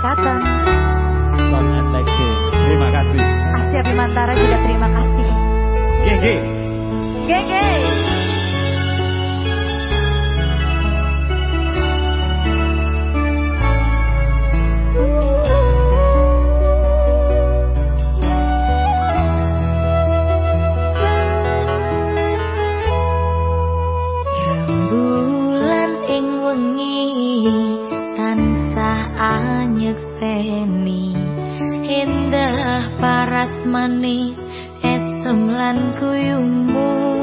pariwisata. Stop and like Terima kasih. Asia Bimantara juga terima kasih. Gege. Gege. temani es semlan yêu yumbu